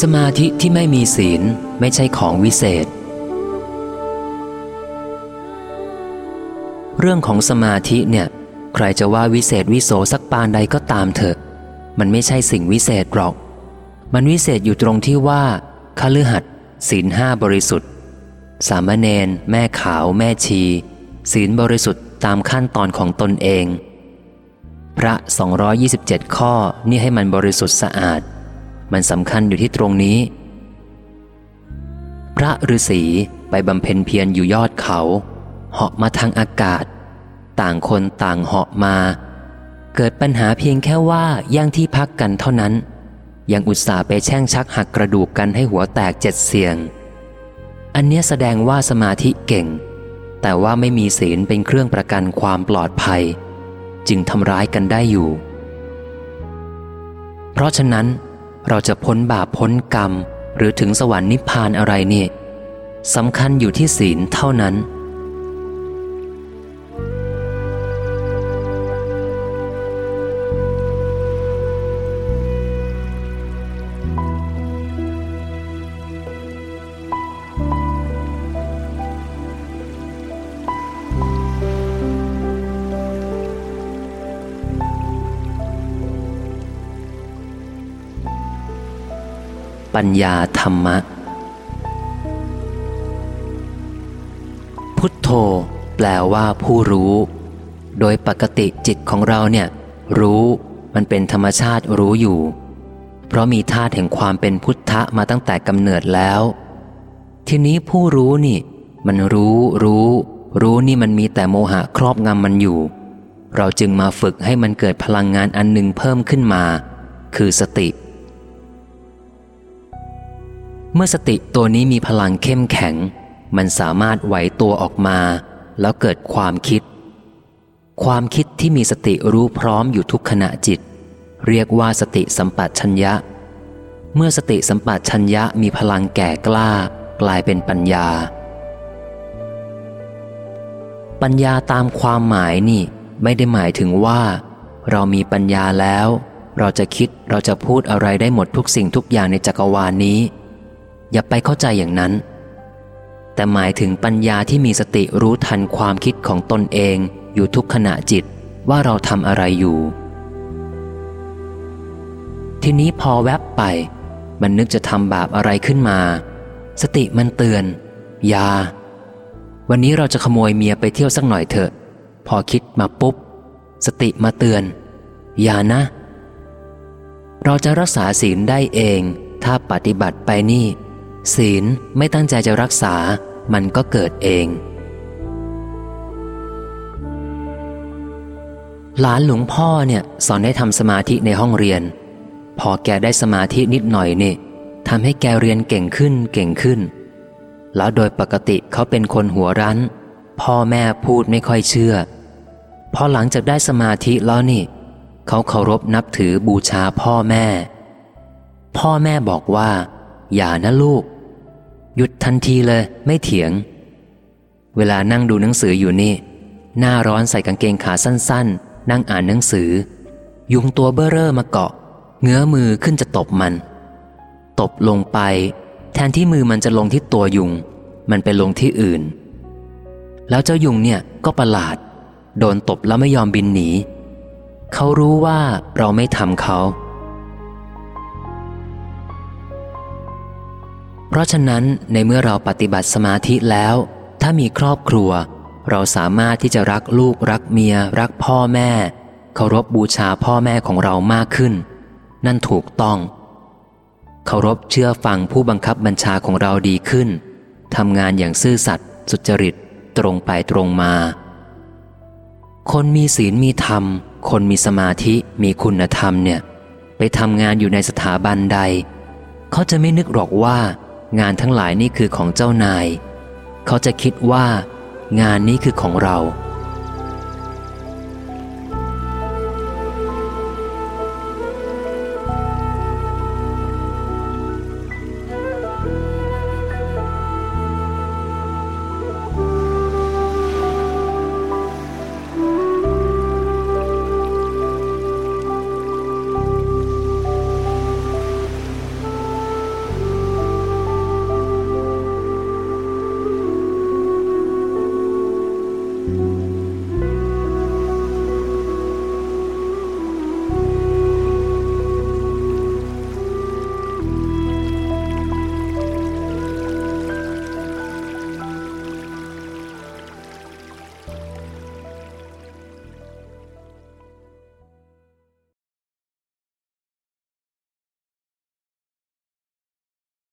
สมาธิที่ไม่มีศีลไม่ใช่ของวิเศษ เรื่องของสมาธิเนี่ย ใครจะว่าวิเศษวิโสสักปานใดก็ตามเถอะ มันไม่ใช่สิ่งวิเศษหรอก มันวิเศษอยู่ตรงที่ว่าคฤหัสศีลห้าบริสุทธิ์ สามเณรแม่ขาวแม่ชี ศีลบริสุทธิ์ตามขั้นตอนของตนเอง พระ 227 ข้อนี่ให้มันบริสุทธิ์สะอาด มันสำคัญอยู่ที่ตรงนี้ พระฤาษีไปบำเพ็ญเพียรอยู่ยอดเขา เหาะมาทางอากาศ ต่างคนต่างเหาะมา เกิดปัญหาเพียงแค่ว่าย่างที่พักกันเท่านั้น ยังอุตส่าห์ไปแช่งชักหักกระดูกกันให้หัวแตกเจ็ดเสียง อันเนี้ยแสดงว่าสมาธิเก่ง แต่ว่าไม่มีศีลเป็นเครื่องประกันความปลอดภัย จึงทำร้ายกันได้อยู่ เพราะฉะนั้น เราจะพ้นบาปพ้นกรรม หรือถึงสวรรค์นิพพานอะไรนี่สำคัญอยู่ที่ศีลเท่านั้น ปัญญาธรรมะ พุทโธ แปลว่าผู้รู้ โดยปกติจิตของเราเนี่ย รู้มันเป็นธรรมชาติรู้อยู่ เพราะมีธาตุแห่งความเป็นพุทธะมาตั้งแต่กำเนิดแล้ว ทีนี้ผู้รู้นี่ มันรู้รู้ รู้นี่มันมีแต่โมหะครอบงำมันอยู่ เราจึงมาฝึกให้มันเกิดพลังงานอันหนึ่งเพิ่มขึ้นมา คือสติ เมื่อสติตัวนี้มีพลังเข้มแข็ง มันสามารถไหวตัวออกมา แล้วเกิดความคิด ความคิดที่มีสติรู้พร้อมอยู่ทุกขณะจิต เรียกว่าสติสัมปชัญญะ เมื่อสติสัมปชัญญะมีพลังแก่กล้า กลายเป็นปัญญา ปัญญาตามความหมายนี่ไม่ได้หมายถึงว่า เรามีปัญญาแล้ว เราจะคิดเราจะพูดอะไรได้หมดทุกสิ่งทุกอย่างในจักรวาลนี้ อย่าไปเข้าใจอย่างนั้น แต่หมายถึงปัญญาที่มีสติรู้ทันความคิดของตนเองอยู่ทุกขณะจิตว่าเราทำอะไรอยู่ ทีนี้พอแวบไป มันนึกจะทำบาปอะไรขึ้นมา สติมันเตือน ยา วันนี้เราจะขโมยเมียไปเที่ยวสักหน่อยเถอะ พอคิดมาปุ๊บ สติมาเตือน อย่านะ เราจะรักษาศีลได้เอง ถ้าปฏิบัติไปนี่ ศีลไม่ตั้งใจจะรักษา มันก็เกิดเอง หลานหลวงพ่อเนี่ยสอนให้ทำสมาธิในห้องเรียน พอแกได้สมาธินิดหน่อยนี่ทำให้แกเรียนเก่งขึ้นเก่งขึ้น แล้วโดยปกติเขาเป็นคนหัวรั้น พ่อแม่พูดไม่ค่อยเชื่อ พอหลังจากได้สมาธิแล้วนี่ เขาเคารพนับถือบูชาพ่อแม่ พ่อแม่บอกว่า อย่านะลูก หยุดทันทีเลย ไม่เถียง เวลานั่งดูหนังสืออยู่นี่ หน้าร้อนใส่กางเกงขาสั้น ๆ นั่งอ่านหนังสือ ยุงตัวเบ้อเร่อมาเกาะ เงื้อมือขึ้นจะตบมัน ตบลงไป แทนที่มือมันจะลงที่ตัวยุง มันไปลงที่อื่น แล้วเจ้ายุงเนี่ยก็ประหลาด โดนตบแล้วไม่ยอมบินหนี เขารู้ว่าเราไม่ทำเขา เพราะฉะนั้นในเมื่อเราปฏิบัติสมาธิแล้ว ถ้ามีครอบครัว เราสามารถที่จะรักลูกรักเมีย รักพ่อแม่ เคารพบูชาพ่อแม่ของเรามากขึ้น นั่นถูกต้อง เคารพเชื่อฟังผู้บังคับบัญชาของเราดีขึ้นทำงานอย่างซื่อสัตย์สุจริต ตรงไปตรงมา คนมีศีลมีธรรม คนมีสมาธิมีคุณธรรมเนี่ย ไปทำงานอยู่ในสถาบันใด เขาจะไม่นึกหรอกว่า งานทั้งหลายนี่คือของเจ้านาย เขาจะคิดว่า งานนี้คือของเรา